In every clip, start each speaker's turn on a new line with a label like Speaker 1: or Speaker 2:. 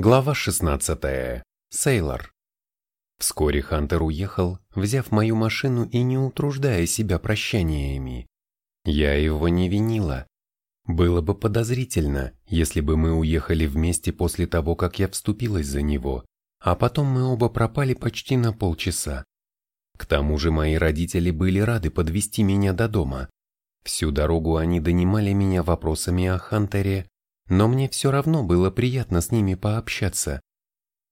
Speaker 1: Глава 16. Сейлор. Вскоре Хантер уехал, взяв мою машину и не утруждая себя прощаниями. Я его не винила. Было бы подозрительно, если бы мы уехали вместе после того, как я вступилась за него, а потом мы оба пропали почти на полчаса. К тому же мои родители были рады подвести меня до дома. Всю дорогу они донимали меня вопросами о Хантере, но мне все равно было приятно с ними пообщаться.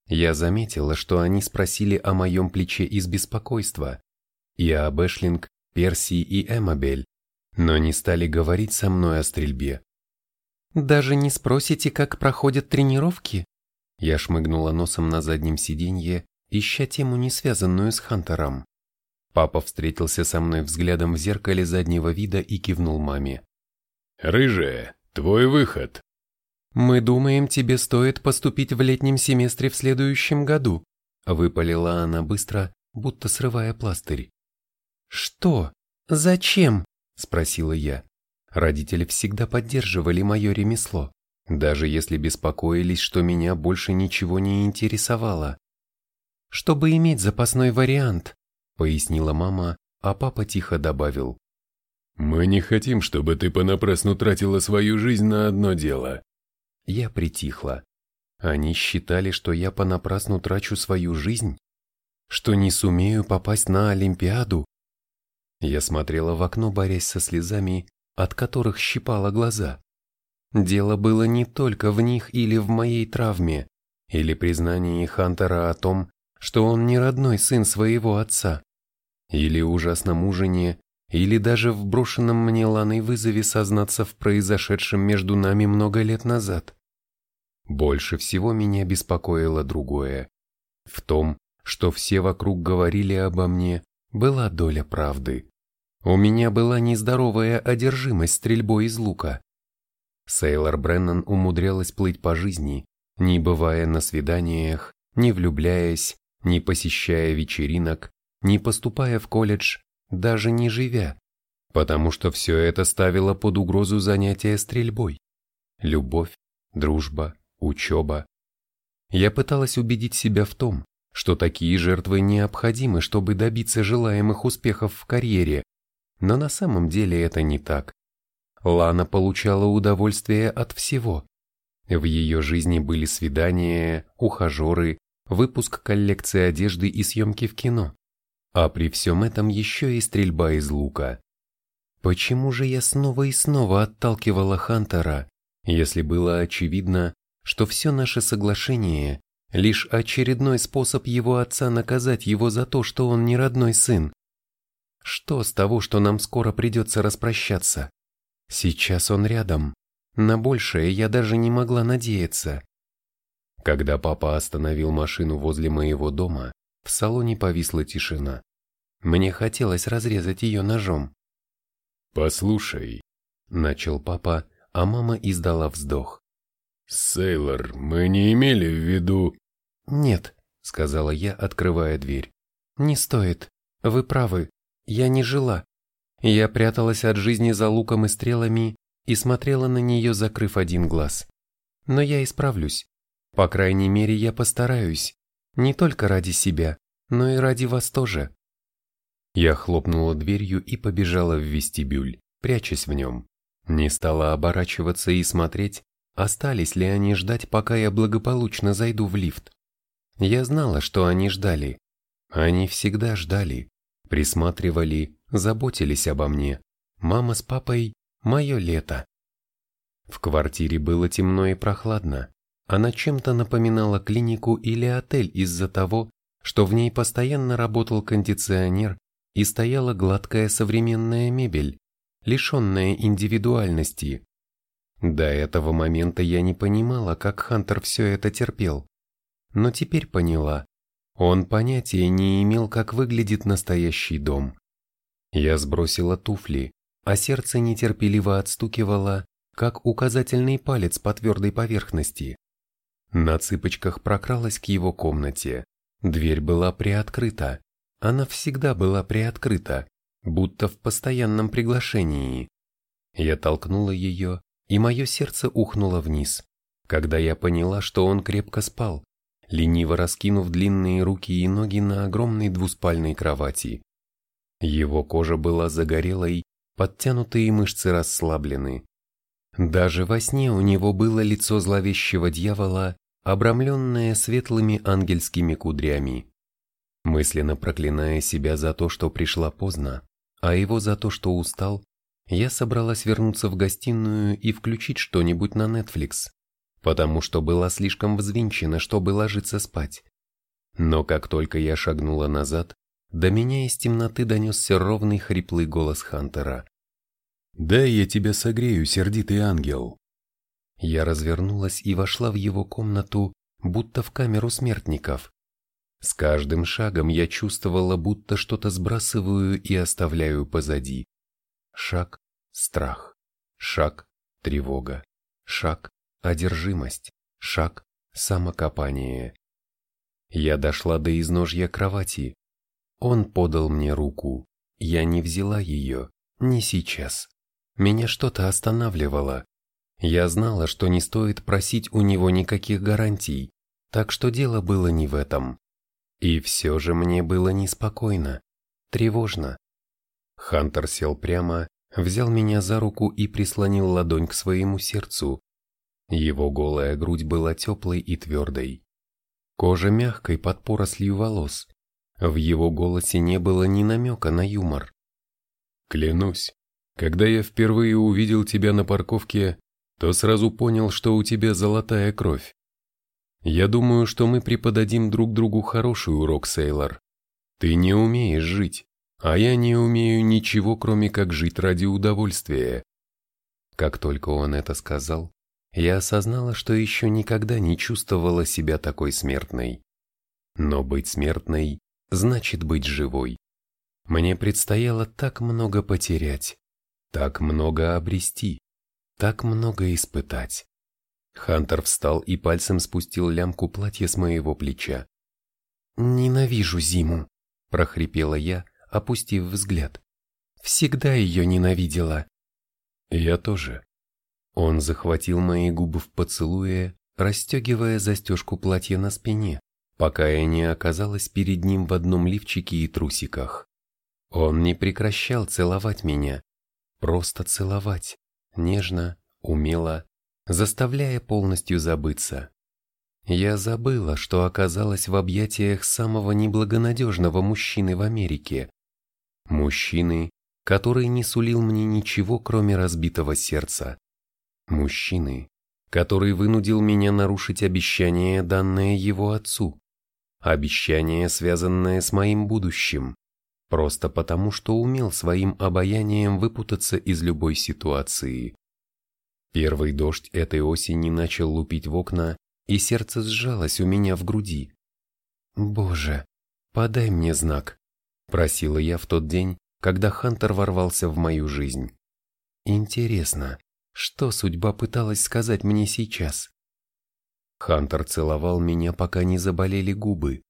Speaker 1: Я заметила, что они спросили о моем плече из беспокойства, и об Эшлинг, Персии и Эмабель, но не стали говорить со мной о стрельбе.
Speaker 2: «Даже не спросите, как проходят тренировки?»
Speaker 1: Я шмыгнула носом на заднем сиденье, ища тему, не связанную с Хантером. Папа встретился со мной взглядом в зеркале заднего вида и кивнул маме.
Speaker 3: «Рыжая, твой выход!»
Speaker 2: «Мы думаем, тебе стоит поступить в летнем семестре в следующем году»,
Speaker 1: выпалила она быстро, будто срывая пластырь.
Speaker 2: «Что? Зачем?»
Speaker 1: – спросила я. Родители всегда поддерживали мое ремесло, даже если беспокоились, что меня больше ничего не интересовало.
Speaker 2: «Чтобы иметь запасной вариант», –
Speaker 1: пояснила мама, а папа тихо добавил.
Speaker 3: «Мы не хотим, чтобы ты понапрасну тратила свою жизнь на одно дело.
Speaker 1: Я притихла. Они считали, что я понапрасну трачу свою жизнь? Что не сумею попасть на Олимпиаду? Я смотрела в окно, борясь со слезами, от которых щипало глаза. Дело было не только в них или в моей травме, или признании Хантера о том, что он не родной сын своего отца, или ужасном ужине, или даже в брошенном мне Ланой вызове сознаться в произошедшем между нами много лет назад. Больше всего меня беспокоило другое. В том, что все вокруг говорили обо мне, была доля правды. У меня была нездоровая одержимость стрельбой из лука. Сейлор Бреннан умудрялась плыть по жизни, не бывая на свиданиях, не влюбляясь, не посещая вечеринок, не поступая в колледж, даже не живя, потому что все это ставило под угрозу занятия стрельбой. Любовь, дружба, учеба. Я пыталась убедить себя в том, что такие жертвы необходимы, чтобы добиться желаемых успехов в карьере, но на самом деле это не так. Лана получала удовольствие от всего. В ее жизни были свидания, ухажеры, выпуск коллекции одежды и съемки в кино. А при всем этом еще и стрельба из лука. Почему же я снова и снова отталкивала Хантера, если было очевидно, что все наше соглашение – лишь очередной способ его отца наказать его за то, что он не родной сын. Что с того, что нам скоро придется распрощаться? Сейчас он рядом. На большее я даже не могла надеяться. Когда папа остановил машину возле моего дома, в салоне повисла тишина. Мне хотелось разрезать ее ножом.
Speaker 3: «Послушай», — начал папа, а мама издала вздох. «Сейлор, мы не имели в виду...»
Speaker 1: «Нет», — сказала я, открывая дверь. «Не стоит. Вы правы. Я не жила. Я пряталась от жизни за луком и стрелами и смотрела на нее, закрыв один глаз. Но я исправлюсь. По крайней мере, я постараюсь. Не только ради себя, но и ради вас тоже». Я хлопнула дверью и побежала в вестибюль, прячась в нем. Не стала оборачиваться и смотреть, Остались ли они ждать, пока я благополучно зайду в лифт? Я знала, что они ждали. Они всегда ждали, присматривали, заботились обо мне. Мама с папой – мое лето. В квартире было темно и прохладно. Она чем-то напоминала клинику или отель из-за того, что в ней постоянно работал кондиционер и стояла гладкая современная мебель, лишенная индивидуальности, до этого момента я не понимала, как Хантер все это терпел. Но теперь поняла. Он понятия не имел, как выглядит настоящий дом. Я сбросила туфли, а сердце нетерпеливо отстукивало, как указательный палец по твердой поверхности. На цыпочках прокралась к его комнате. Дверь была приоткрыта. Она всегда была приоткрыта, будто в постоянном приглашении. Я толкнула ее и мое сердце ухнуло вниз. когда я поняла, что он крепко спал, лениво раскинув длинные руки и ноги на огромной двуспальной кровати. Его кожа была загорелой, подтянутые мышцы расслаблены. Даже во сне у него было лицо зловещего дьявола, обрамленное светлыми ангельскими кудрями. Мысленно проклиная себя за то, что пришла поздно, а его за то, что устал, я собралась вернуться в гостиную и включить что-нибудь на Netflix, потому что была слишком взвинчена, чтобы ложиться спать. Но как только я шагнула назад, до меня из темноты донесся ровный хриплый голос Хантера.
Speaker 3: «Дай я тебя согрею, сердитый ангел!»
Speaker 1: Я развернулась и вошла в его комнату, будто в камеру смертников. С каждым шагом я чувствовала, будто что-то сбрасываю и оставляю позади. Шаг – страх. Шаг – тревога. Шаг – одержимость. Шаг – самокопание. Я дошла до изножья кровати. Он подал мне руку. Я не взяла ее, не сейчас. Меня что-то останавливало. Я знала, что не стоит просить у него никаких гарантий, так что дело было не в этом. И все же мне было неспокойно, тревожно. Хантер сел прямо, взял меня за руку и прислонил ладонь к своему сердцу. Его голая грудь была теплой и твердой. Кожа мягкой под порослью волос. В его голосе не было ни намека на юмор.
Speaker 3: «Клянусь, когда я впервые увидел тебя на парковке, то сразу понял, что у тебя золотая кровь. Я думаю, что мы преподадим друг другу хороший урок, Сейлор. Ты не умеешь жить, а я не умею ничего, кроме как жить ради удовольствия.
Speaker 1: Как только он это сказал, я осознала, что еще никогда не чувствовала себя такой смертной. Но быть смертной значит быть живой. Мне предстояло так много потерять, так много обрести, так много испытать. Хантер встал и пальцем спустил лямку платья с моего плеча. «Ненавижу зиму», – прохрипела я, опустив взгляд. «Всегда ее ненавидела».
Speaker 3: «Я тоже».
Speaker 1: Он захватил мои губы в поцелуе, расстегивая застежку платья на спине, пока я не оказалась перед ним в одном лифчике и трусиках. Он не прекращал целовать меня, просто целовать, нежно, умело, заставляя полностью забыться. Я забыла, что оказалась в объятиях самого неблагонадежного мужчины в Америке. Мужчины, который не сулил мне ничего, кроме разбитого сердца. Мужчины, который вынудил меня нарушить обещание, данное его отцу. Обещание, связанное с моим будущим. Просто потому, что умел своим обаянием выпутаться из любой ситуации. Первый дождь этой осени начал лупить в окна, и сердце сжалось у меня в груди. «Боже, подай мне знак», – просила я в тот день, когда Хантер ворвался в мою жизнь. Интересно, что судьба пыталась сказать мне сейчас? Хантер целовал меня, пока не заболели губы,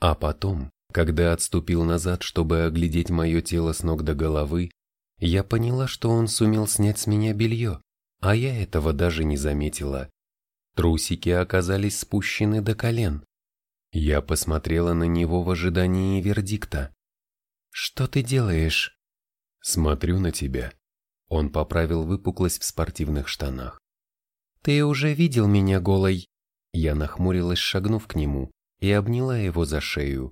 Speaker 1: а потом, когда отступил назад, чтобы оглядеть мое тело с ног до головы, я поняла, что он сумел снять с меня белье а я этого даже не заметила. Трусики оказались спущены до колен. Я посмотрела на него в ожидании вердикта. «Что ты делаешь?»
Speaker 3: «Смотрю на тебя».
Speaker 1: Он поправил выпуклость в спортивных штанах. «Ты уже видел меня голой?» Я нахмурилась, шагнув к нему, и обняла его за шею.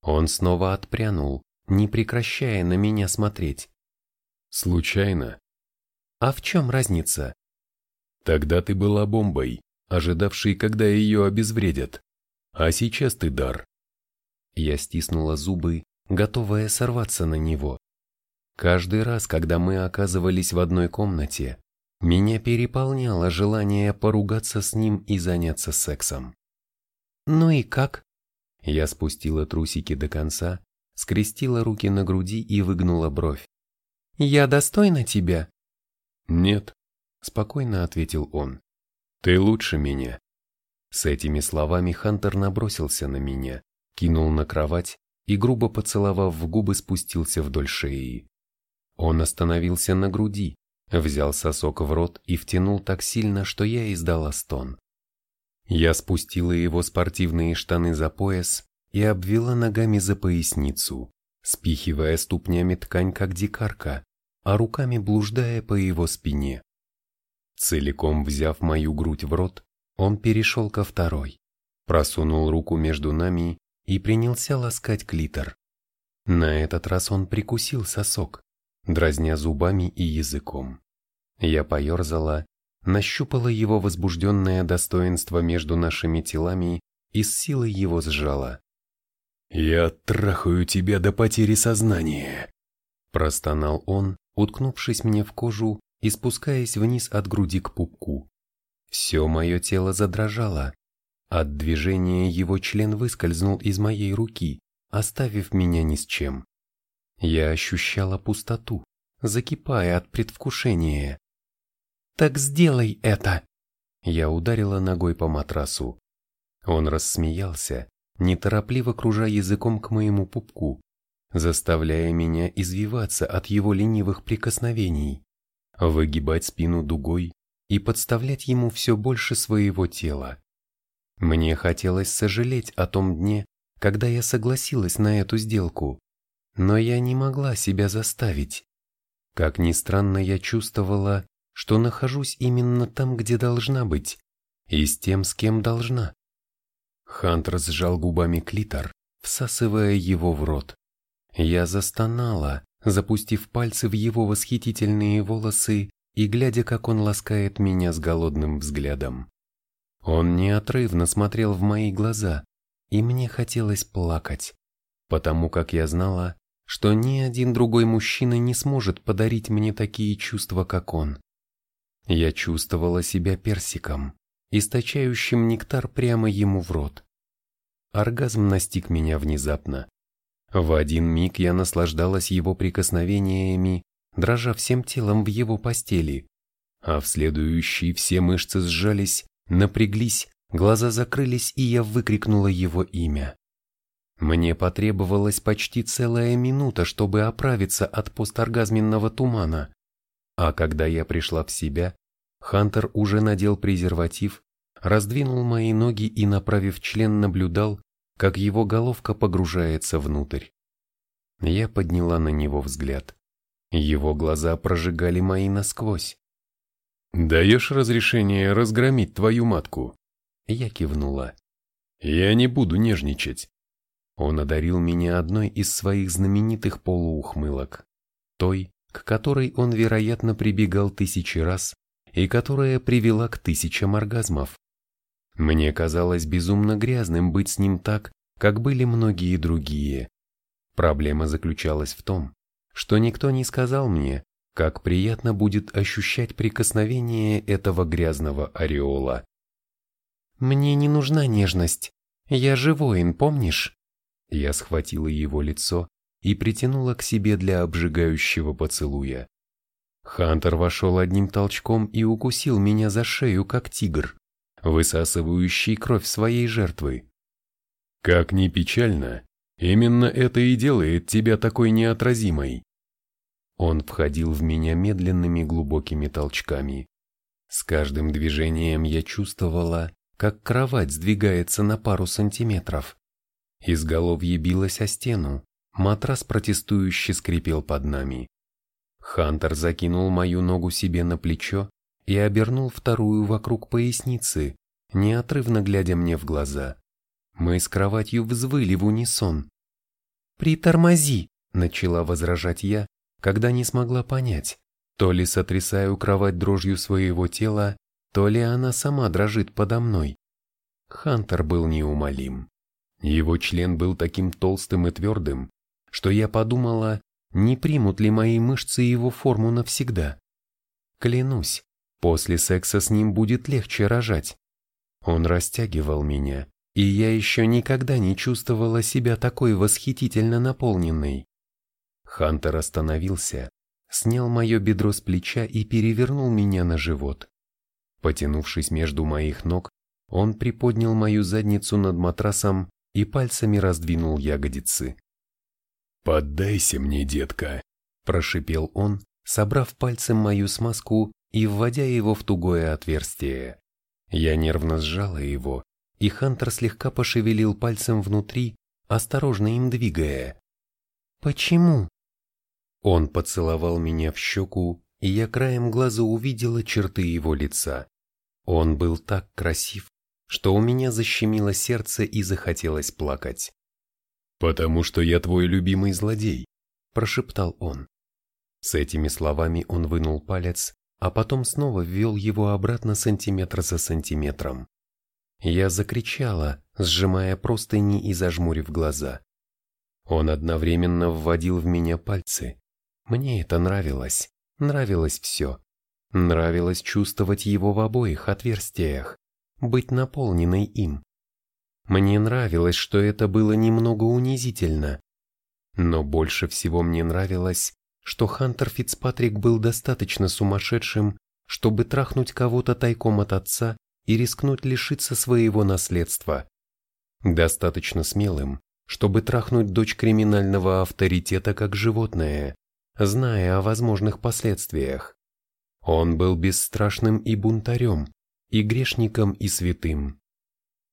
Speaker 1: Он снова отпрянул, не прекращая на меня смотреть.
Speaker 3: «Случайно?»
Speaker 1: А в чем разница?
Speaker 3: Тогда ты была бомбой, ожидавшей, когда ее обезвредят. А сейчас ты дар.
Speaker 1: Я стиснула зубы, готовая сорваться на него. Каждый раз, когда мы оказывались в одной комнате, меня переполняло желание поругаться с ним и заняться сексом. «Ну и как?» Я спустила трусики до конца, скрестила руки на груди и выгнула бровь. «Я достойна тебя?»
Speaker 3: «Нет», —
Speaker 1: спокойно ответил он.
Speaker 3: «Ты лучше меня».
Speaker 1: С этими словами Хантер набросился на меня, кинул на кровать и, грубо поцеловав в губы, спустился вдоль шеи. Он остановился на груди, взял сосок в рот и втянул так сильно, что я издала стон. Я спустила его спортивные штаны за пояс и обвела ногами за поясницу, спихивая ступнями ткань, как дикарка, а руками блуждая по его спине. Целиком взяв мою грудь в рот, он перешел ко второй, просунул руку между нами и принялся ласкать клитор. На этот раз он прикусил сосок, дразня зубами и языком. Я поерзала, нащупала его возбужденное достоинство между нашими телами и с силой его сжала.
Speaker 3: «Я трахаю тебя до потери сознания», – простонал он, уткнувшись мне в кожу и спускаясь вниз от груди к пупку.
Speaker 1: Все мое тело задрожало. От движения его член выскользнул из моей руки, оставив меня ни с чем. Я ощущала пустоту, закипая от предвкушения. «Так сделай это!» Я ударила ногой по матрасу. Он рассмеялся, неторопливо кружа языком к моему пупку, заставляя меня извиваться от его ленивых прикосновений, выгибать спину дугой и подставлять ему все больше своего тела. Мне хотелось сожалеть о том дне, когда я согласилась на эту сделку, но я не могла себя заставить. Как ни странно, я чувствовала, что нахожусь именно там, где должна быть, и с тем, с кем должна. Хантер сжал губами клитор, всасывая его в рот. Я застонала, запустив пальцы в его восхитительные волосы и глядя, как он ласкает меня с голодным взглядом. Он неотрывно смотрел в мои глаза, и мне хотелось плакать, потому как я знала, что ни один другой мужчина не сможет подарить мне такие чувства, как он. Я чувствовала себя персиком, источающим нектар прямо ему в рот. Оргазм настиг меня внезапно. В один миг я наслаждалась его прикосновениями, дрожа всем телом в его постели, а в следующий все мышцы сжались, напряглись, глаза закрылись, и я выкрикнула его имя. Мне потребовалась почти целая минута, чтобы оправиться от посторгазменного тумана, а когда я пришла в себя, Хантер уже надел презерватив, раздвинул мои ноги и, направив член, наблюдал, как его головка погружается внутрь. Я подняла на него взгляд. Его глаза прожигали мои насквозь.
Speaker 3: «Даешь разрешение разгромить твою матку?»
Speaker 1: Я кивнула.
Speaker 3: «Я не буду нежничать».
Speaker 1: Он одарил меня одной из своих знаменитых полуухмылок. Той, к которой он, вероятно, прибегал тысячи раз и которая привела к тысячам оргазмов. Мне казалось безумно грязным быть с ним так, как были многие другие. Проблема заключалась в том, что никто не сказал мне, как приятно будет ощущать прикосновение этого грязного ореола. «Мне не нужна нежность. Я же воин, помнишь?» Я схватила его лицо и притянула к себе для обжигающего поцелуя. Хантер вошел одним толчком и укусил меня за шею, как тигр, высасывающий кровь своей жертвы.
Speaker 3: Как ни печально, именно это и делает тебя такой неотразимой.
Speaker 1: Он входил в меня медленными глубокими толчками. С каждым движением я чувствовала, как кровать сдвигается на пару сантиметров. Изголовье билось о стену, матрас протестующе скрипел под нами. Хантер закинул мою ногу себе на плечо и обернул вторую вокруг поясницы, неотрывно глядя мне в глаза. Мы с кроватью взвыли в унисон. «Притормози!» — начала возражать я, когда не смогла понять, то ли сотрясаю кровать дрожью своего тела, то ли она сама дрожит подо мной. Хантер был неумолим. Его член был таким толстым и твердым, что я подумала, не примут ли мои мышцы его форму навсегда. Клянусь, после секса с ним будет легче рожать. Он растягивал меня, и я еще никогда не чувствовала себя такой восхитительно наполненной. Хантер остановился, снял мое бедро с плеча и перевернул меня на живот. Потянувшись между моих ног, он приподнял мою задницу над матрасом и пальцами раздвинул ягодицы.
Speaker 3: «Поддайся мне, детка», –
Speaker 1: прошипел он, собрав пальцем мою смазку и вводя его в тугое отверстие. Я нервно сжала его, и Хантер слегка пошевелил пальцем внутри, осторожно им двигая. «Почему?» Он поцеловал меня в щеку, и я краем глаза увидела черты его лица. Он был так красив, что у меня защемило сердце и захотелось плакать.
Speaker 3: «Потому что я твой любимый злодей», –
Speaker 1: прошептал он. С этими словами он вынул палец, а потом снова ввел его обратно сантиметр за сантиметром. Я закричала, сжимая простыни и зажмурив глаза. Он одновременно вводил в меня пальцы. Мне это нравилось, нравилось все. Нравилось чувствовать его в обоих отверстиях, быть наполненной им. Мне нравилось, что это было немного унизительно. Но больше всего мне нравилось, что Хантер Фицпатрик был достаточно сумасшедшим, чтобы трахнуть кого-то тайком от отца и рискнуть лишиться своего наследства. Достаточно смелым, чтобы трахнуть дочь криминального авторитета как животное, зная о возможных последствиях. Он был бесстрашным и бунтарем, и грешником, и святым.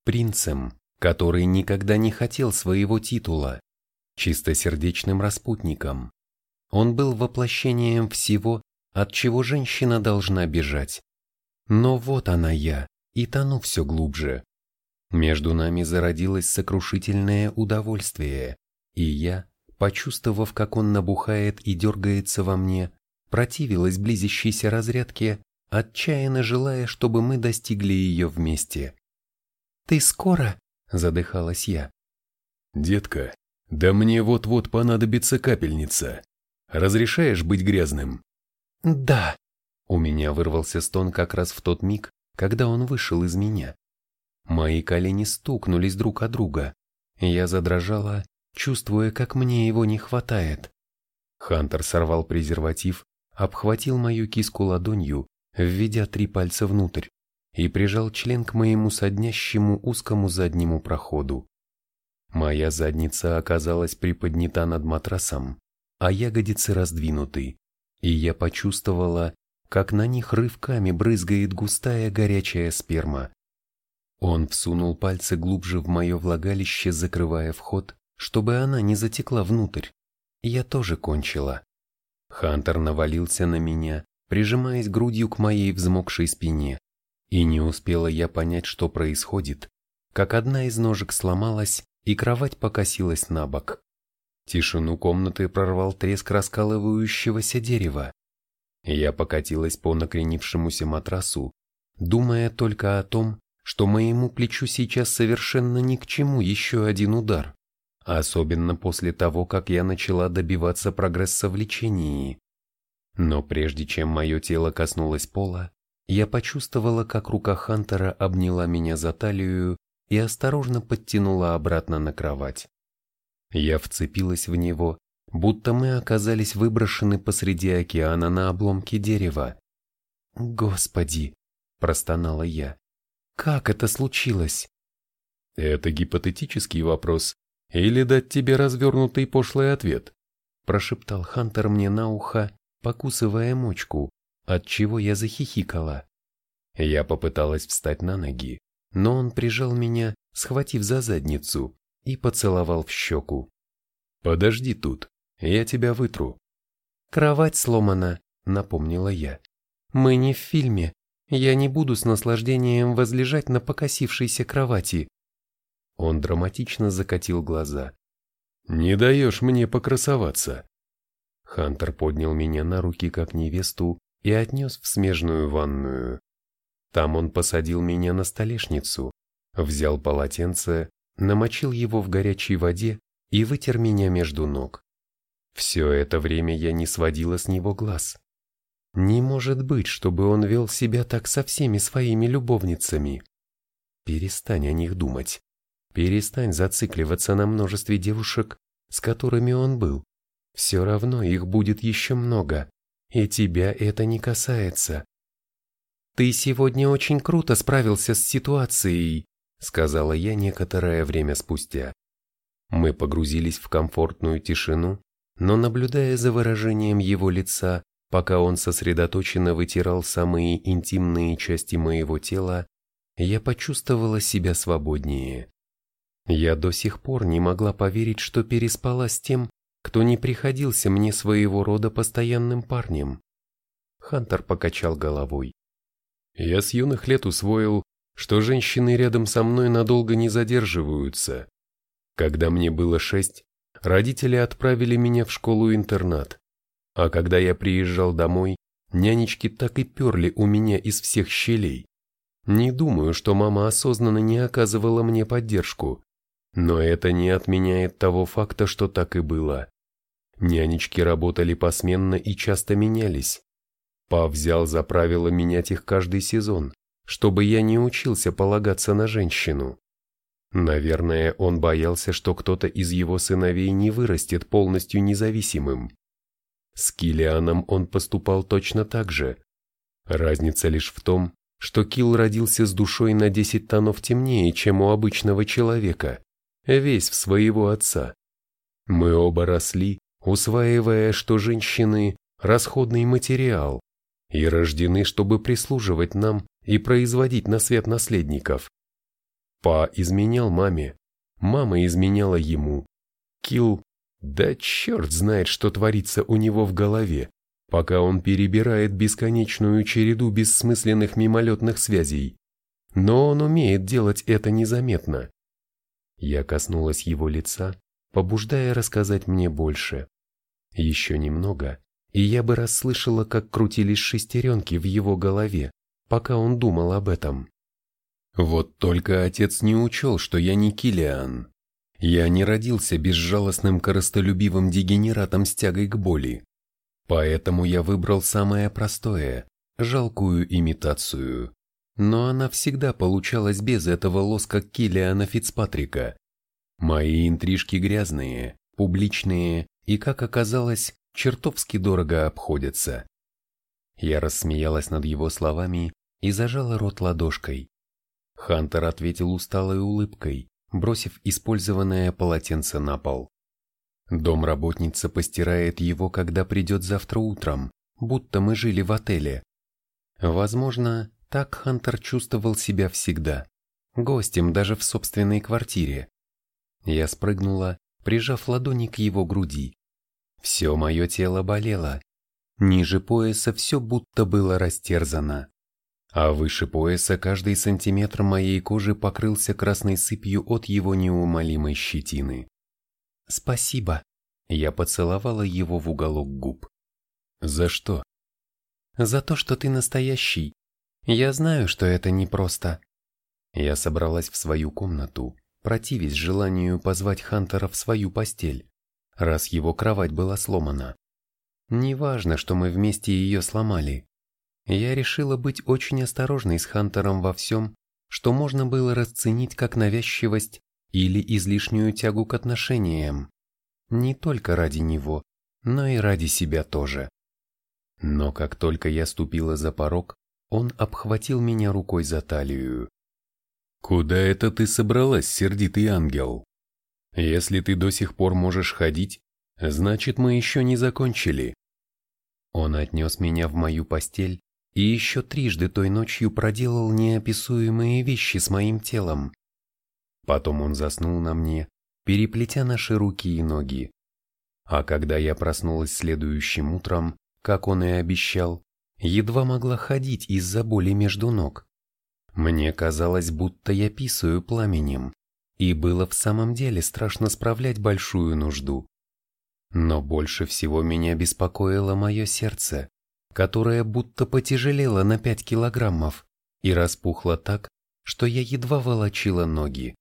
Speaker 1: Принцем, который никогда не хотел своего титула, чистосердечным распутником. Он был воплощением всего, от чего женщина должна бежать. Но вот она я, и тону все глубже. Между нами зародилось сокрушительное удовольствие, и я, почувствовав, как он набухает и дергается во мне, противилась близящейся разрядке, отчаянно желая, чтобы мы достигли ее вместе. «Ты скоро?» – задыхалась я.
Speaker 3: «Детка, да мне вот-вот понадобится капельница. Разрешаешь быть грязным?»
Speaker 1: «Да». У меня вырвался стон как раз в тот миг, когда он вышел из меня. Мои колени стукнулись друг о друга. Я задрожала, чувствуя, как мне его не хватает. Хантер сорвал презерватив, обхватил мою киску ладонью, введя три пальца внутрь, и прижал член к моему соднящему узкому заднему проходу. Моя задница оказалась приподнята над матрасом, а ягодицы раздвинуты, и я почувствовала, как на них рывками брызгает густая горячая сперма. Он всунул пальцы глубже в мое влагалище, закрывая вход, чтобы она не затекла внутрь. Я тоже кончила. Хантер навалился на меня, прижимаясь грудью к моей взмокшей спине. И не успела я понять, что происходит, как одна из ножек сломалась, и кровать покосилась на бок. Тишину комнаты прорвал треск раскалывающегося дерева. Я покатилась по накренившемуся матрасу, думая только о том, что моему плечу сейчас совершенно ни к чему еще один удар, особенно после того, как я начала добиваться прогресса в лечении. Но прежде чем мое тело коснулось пола, я почувствовала, как рука Хантера обняла меня за талию и осторожно подтянула обратно на кровать. Я вцепилась в него, будто мы оказались выброшены посреди океана на обломке дерева. «Господи!» – простонала я. «Как это случилось?»
Speaker 3: «Это гипотетический вопрос, или дать тебе развернутый пошлый ответ?» – прошептал Хантер мне на ухо, покусывая мочку, от чего я захихикала. Я попыталась встать на ноги, но он прижал меня, схватив за задницу, и поцеловал в щеку. «Подожди тут, я тебя вытру».
Speaker 1: «Кровать сломана», — напомнила я. «Мы не в фильме. Я не буду с наслаждением возлежать на покосившейся кровати». Он драматично закатил глаза.
Speaker 3: «Не даешь мне покрасоваться.
Speaker 1: Хантер поднял меня на руки как невесту и отнес в смежную ванную. Там он посадил меня на столешницу, взял полотенце, намочил его в горячей воде и вытер меня между ног. Все это время я не сводила с него глаз. Не может быть, чтобы он вел себя так со всеми своими любовницами. Перестань о них думать. Перестань зацикливаться на множестве девушек, с которыми он был. Все равно их будет еще много, и тебя это не касается. «Ты сегодня очень круто справился с ситуацией», сказала я некоторое время спустя. Мы погрузились в комфортную тишину, но наблюдая за выражением его лица, пока он сосредоточенно вытирал самые интимные части моего тела, я почувствовала себя свободнее. Я до сих пор не могла поверить, что переспала с тем, кто не приходился мне своего рода постоянным парнем. Хантер покачал головой. Я с юных лет усвоил, что женщины рядом со мной надолго не задерживаются. Когда мне было шесть, родители отправили меня в школу-интернат. А когда я приезжал домой, нянечки так и перли у меня из всех щелей. Не думаю, что мама осознанно не оказывала мне поддержку. Но это не отменяет того факта, что так и было. Нянечки работали посменно и часто менялись. Пап взял за правило менять их каждый сезон, чтобы я не учился полагаться на женщину. Наверное, он боялся, что кто-то из его сыновей не вырастет полностью независимым. С Килианом он поступал точно так же. Разница лишь в том, что Кил родился с душой на 10 тонов темнее, чем у обычного человека, весь в своего отца. Мы оба росли, усваивая, что женщины – расходный материал, и рождены, чтобы прислуживать нам и производить на свет наследников. Па изменял маме, мама изменяла ему. Кил, да черт знает, что творится у него в голове, пока он перебирает бесконечную череду бессмысленных мимолетных связей. Но он умеет делать это незаметно. Я коснулась его лица, побуждая рассказать мне больше. Еще немного, и я бы расслышала, как крутились шестеренки в его голове, пока он думал об этом. Вот только отец не учел, что я не Килиан. Я не родился безжалостным коростолюбивым дегенератом с тягой к боли. Поэтому я выбрал самое простое, жалкую имитацию. Но она всегда получалась без этого лоска Киллиана Фицпатрика. Мои интрижки грязные, публичные и, как оказалось, чертовски дорого обходятся. Я рассмеялась над его словами и зажала рот ладошкой. Хантер ответил усталой улыбкой, бросив использованное полотенце на пол. Домработница постирает его, когда придет завтра утром, будто мы жили в отеле. Возможно, так Хантер чувствовал себя всегда, гостем даже в собственной квартире. Я спрыгнула, прижав ладони к его груди. Все мое тело болело. Ниже пояса все будто было растерзано. А выше пояса каждый сантиметр моей кожи покрылся красной сыпью от его неумолимой щетины. «Спасибо», — я поцеловала его в уголок губ. «За что?» «За то, что ты настоящий, я знаю, что это непросто. Я собралась в свою комнату, противясь желанию позвать Хантера в свою постель, раз его кровать была сломана. Неважно, что мы вместе ее сломали. Я решила быть очень осторожной с Хантером во всем, что можно было расценить как навязчивость или излишнюю тягу к отношениям. Не только ради него, но и ради себя тоже. Но как только я ступила за порог, он обхватил меня рукой за талию. «Куда это ты собралась, сердитый ангел? Если ты до сих пор можешь ходить, значит, мы еще не закончили». Он отнес меня в мою постель и еще трижды той ночью проделал неописуемые вещи с моим телом. Потом он заснул на мне, переплетя наши руки и ноги. А когда я проснулась следующим утром, как он и обещал, едва могла ходить из-за боли между ног. Мне казалось, будто я писаю пламенем, и было в самом деле страшно справлять большую нужду. Но больше всего меня беспокоило мое сердце, которое будто потяжелело на пять килограммов и распухло так, что я едва волочила ноги.